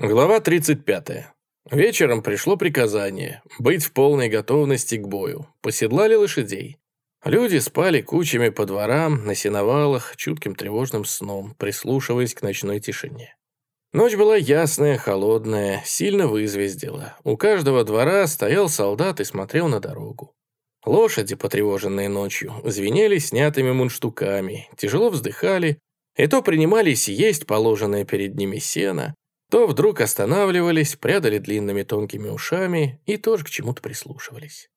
Глава 35. Вечером пришло приказание быть в полной готовности к бою. Поседлали лошадей. Люди спали кучами по дворам, на сеновалах, чутким тревожным сном, прислушиваясь к ночной тишине. Ночь была ясная, холодная, сильно вызвездила. У каждого двора стоял солдат и смотрел на дорогу. Лошади, потревоженные ночью, звенели снятыми мундштуками, тяжело вздыхали, и то принимались есть положенное перед ними сено, то вдруг останавливались, прядали длинными тонкими ушами и тоже к чему-то прислушивались.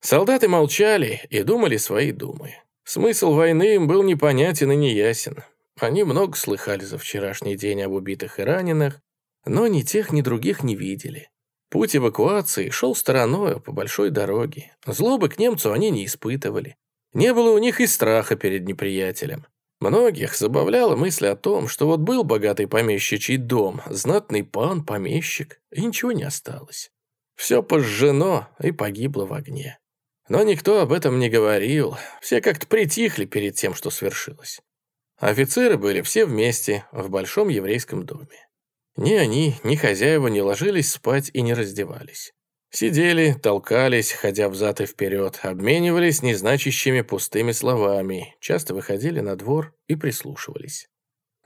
Солдаты молчали и думали свои думы. Смысл войны им был непонятен и неясен. Они много слыхали за вчерашний день об убитых и раненых, но ни тех, ни других не видели. Путь эвакуации шел стороною по большой дороге. Злобы к немцу они не испытывали. Не было у них и страха перед неприятелем. Многих забавляла мысль о том, что вот был богатый помещичий дом, знатный пан, помещик, и ничего не осталось. Все пожжено и погибло в огне. Но никто об этом не говорил, все как-то притихли перед тем, что свершилось. Офицеры были все вместе в большом еврейском доме. Ни они, ни хозяева не ложились спать и не раздевались. Сидели, толкались, ходя взад и вперед, обменивались незначащими пустыми словами, часто выходили на двор и прислушивались.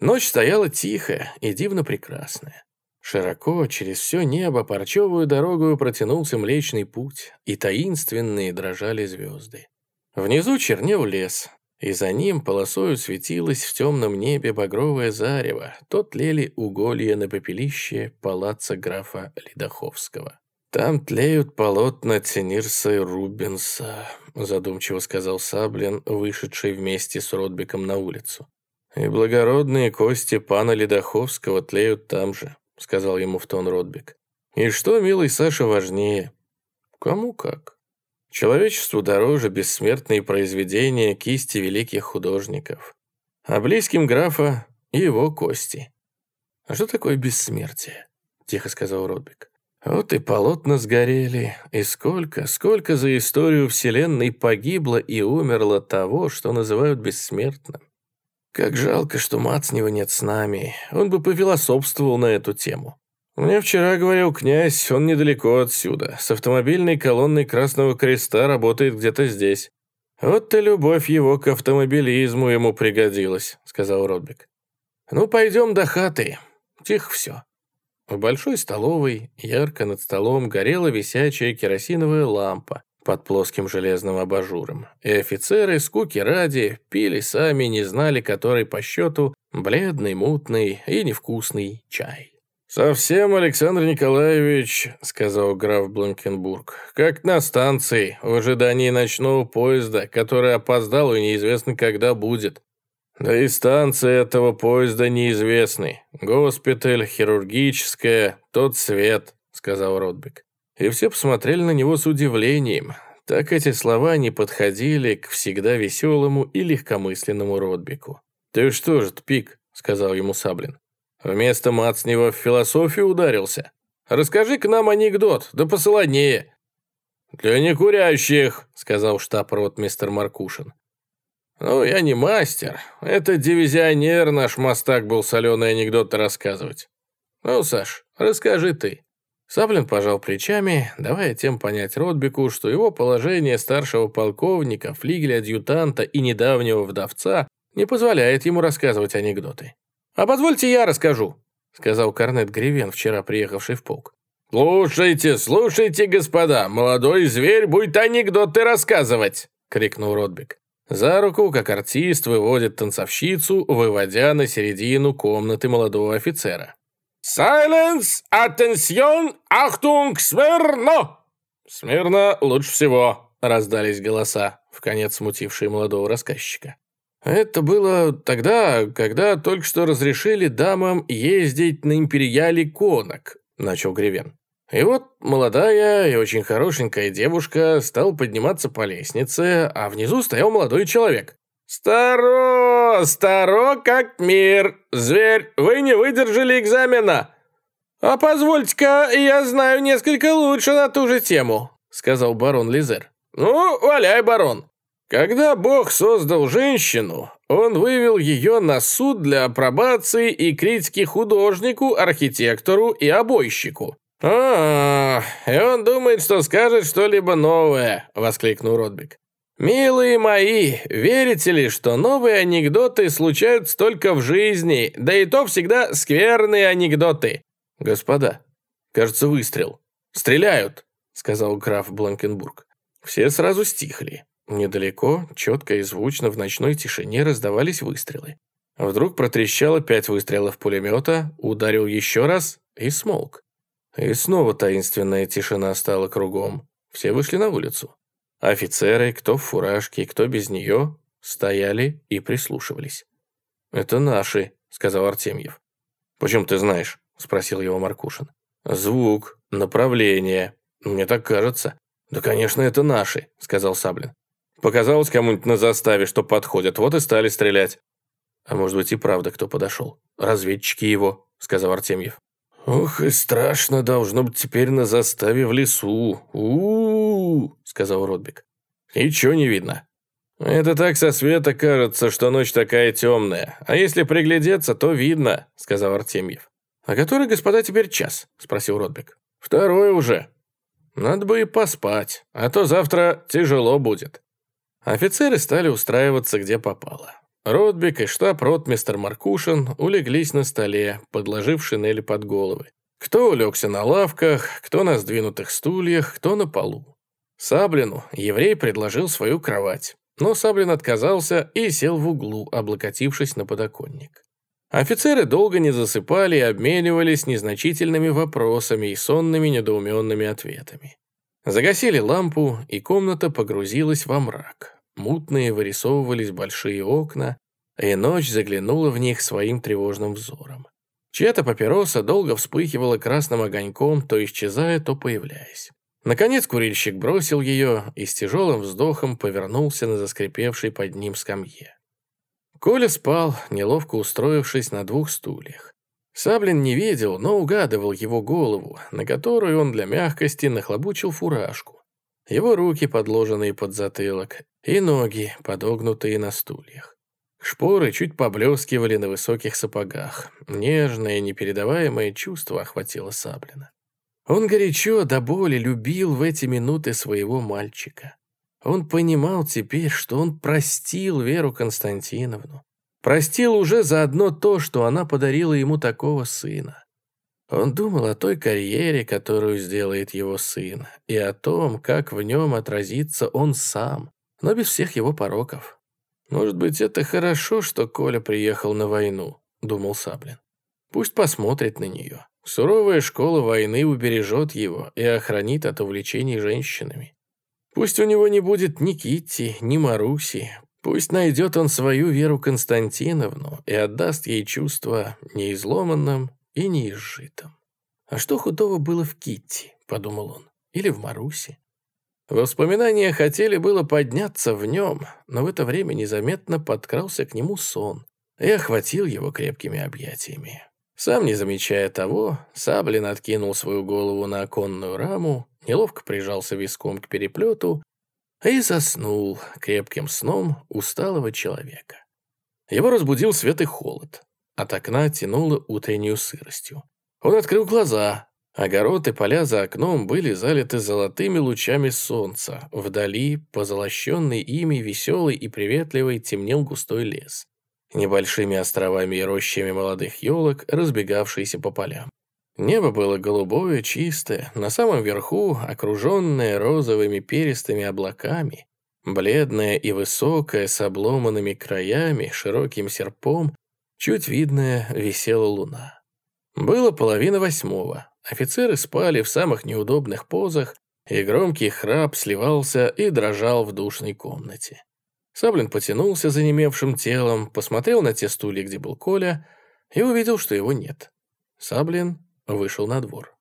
Ночь стояла тихая и дивно прекрасная. Широко через все небо парчевую дорогу протянулся Млечный Путь, и таинственные дрожали звезды. Внизу чернел лес, и за ним полосою светилось в темном небе багровое зарево, то тлели уголья на пепелище палаца графа Ледоховского. «Там тлеют полотна Тенирса и Рубенса», задумчиво сказал Саблин, вышедший вместе с Ротбиком на улицу. «И благородные кости пана Ледоховского тлеют там же», сказал ему в тон Ротбик. «И что, милый Саша, важнее?» «Кому как?» Человечеству дороже бессмертные произведения кисти великих художников, а близким графа его кости. «А что такое бессмертие?» – тихо сказал Ротбик. Вот и полотна сгорели, и сколько, сколько за историю Вселенной погибло и умерло того, что называют бессмертным. Как жалко, что Мацнева нет с нами, он бы пофилософствовал на эту тему. Мне вчера говорил князь, он недалеко отсюда, с автомобильной колонной Красного Креста работает где-то здесь. Вот-то любовь его к автомобилизму ему пригодилась, сказал Ротбек. Ну, пойдем до хаты, тихо все. В большой столовой ярко над столом горела висячая керосиновая лампа под плоским железным абажуром, и офицеры, скуки ради, пили сами, не знали, который по счету бледный, мутный и невкусный чай. «Совсем, Александр Николаевич», — сказал граф Бланкенбург, «как на станции, в ожидании ночного поезда, который опоздал и неизвестно, когда будет. Да и станция этого поезда неизвестны. Госпиталь, хирургическая, тот свет, сказал Ротбек. И все посмотрели на него с удивлением. Так эти слова не подходили к всегда веселому и легкомысленному Ротбеку. «Ты что же, Пик?» — сказал ему Саблин. «Вместо Мацнева в философию ударился? Расскажи-ка нам анекдот, да посолонее». «Для некурящих», — сказал штаб-рот мистер Маркушин. «Ну, я не мастер. Это дивизионер наш мастак был соленый анекдоты рассказывать. Ну, Саш, расскажи ты». Саблин пожал плечами, давая тем понять Ротбику, что его положение старшего полковника, флигеля-адъютанта и недавнего вдовца не позволяет ему рассказывать анекдоты. «А позвольте я расскажу», — сказал корнет Гривен, вчера приехавший в полк. «Слушайте, слушайте, господа, молодой зверь будет анекдоты рассказывать!» — крикнул Ротбик. За руку, как артист, выводит танцовщицу, выводя на середину комнаты молодого офицера. «Silence! Attention! Achtung! Смирно!» «Смирно лучше всего!» — раздались голоса, в конец смутившие молодого рассказчика. Это было тогда, когда только что разрешили дамам ездить на империале конок, начал Гривен. И вот молодая и очень хорошенькая девушка стала подниматься по лестнице, а внизу стоял молодой человек. «Старо, старо как мир! Зверь, вы не выдержали экзамена!» «А позвольте-ка, я знаю несколько лучше на ту же тему», сказал барон Лизер. «Ну, валяй, барон. Когда Бог создал женщину, Он вывел ее на суд для апробации и критики художнику, архитектору и обойщику. «А, и он думает, что скажет что-либо новое», — воскликнул Ротбик. «Милые мои, верите ли, что новые анекдоты случаются только в жизни, да и то всегда скверные анекдоты?» «Господа, кажется, выстрел. Стреляют», — сказал граф Бланкенбург. Все сразу стихли. Недалеко, четко и звучно в ночной тишине раздавались выстрелы. Вдруг протрещало пять выстрелов пулемета, ударил еще раз и смолк. И снова таинственная тишина стала кругом. Все вышли на улицу. Офицеры, кто в фуражке, кто без нее, стояли и прислушивались. «Это наши», — сказал Артемьев. «Почему ты знаешь?» — спросил его Маркушин. «Звук, направление. Мне так кажется». «Да, конечно, это наши», — сказал Саблин. Показалось кому-нибудь на заставе, что подходят, вот и стали стрелять. А может быть и правда кто подошел. Разведчики его, сказал Артемьев. «Ох, и страшно должно быть теперь на заставе в лесу. у, -у, -у сказал Ротбик. «Ничего не видно. Это так со света кажется, что ночь такая темная. А если приглядеться, то видно», — сказал Артемьев. «А который, господа, теперь час?» — спросил Ротбик. «Второй уже. Надо бы и поспать, а то завтра тяжело будет». Офицеры стали устраиваться где попало. Ротбик и штаб-ротмистер Маркушин улеглись на столе, подложив шинели под головы. Кто улегся на лавках, кто на сдвинутых стульях, кто на полу. Саблину еврей предложил свою кровать, но Саблин отказался и сел в углу, облокотившись на подоконник. Офицеры долго не засыпали и обменивались незначительными вопросами и сонными недоуменными ответами. Загасили лампу, и комната погрузилась во мрак. Мутные вырисовывались большие окна, и ночь заглянула в них своим тревожным взором. Чья-то папироса долго вспыхивала красным огоньком, то исчезая, то появляясь. Наконец курильщик бросил ее и с тяжелым вздохом повернулся на заскрипевшей под ним скамье. Коля спал, неловко устроившись на двух стульях. Саблин не видел, но угадывал его голову, на которую он для мягкости нахлобучил фуражку. Его руки, подложенные под затылок, и ноги, подогнутые на стульях. Шпоры чуть поблескивали на высоких сапогах. Нежное, непередаваемое чувство охватило Саблина. Он горячо до боли любил в эти минуты своего мальчика. Он понимал теперь, что он простил Веру Константиновну, Простил уже заодно то, что она подарила ему такого сына. Он думал о той карьере, которую сделает его сын, и о том, как в нем отразится он сам, но без всех его пороков. «Может быть, это хорошо, что Коля приехал на войну», — думал Саблин. «Пусть посмотрит на нее. Суровая школа войны убережет его и охранит от увлечений женщинами. Пусть у него не будет ни Китти, ни Маруси, Пусть найдет он свою Веру Константиновну и отдаст ей чувство неизломанным и неизжитым. А что худого было в Китти, подумал он, или в Марусе? Воспоминания хотели было подняться в нем, но в это время незаметно подкрался к нему сон и охватил его крепкими объятиями. Сам не замечая того, Саблин откинул свою голову на оконную раму, неловко прижался виском к переплету и заснул крепким сном усталого человека. Его разбудил свет и холод. От окна тянуло утреннюю сыростью. Он открыл глаза. Огород и поля за окном были залиты золотыми лучами солнца. Вдали, позолощенный ими, веселый и приветливый, темнел густой лес. Небольшими островами и рощами молодых елок, разбегавшиеся по полям. Небо было голубое, чистое, на самом верху, окруженное розовыми перистыми облаками, бледное и высокое, с обломанными краями, широким серпом, чуть видная висела луна. Было половина восьмого. Офицеры спали в самых неудобных позах, и громкий храп сливался и дрожал в душной комнате. Саблин потянулся за немевшим телом, посмотрел на те стулья, где был Коля, и увидел, что его нет. Саблин вышел на двор.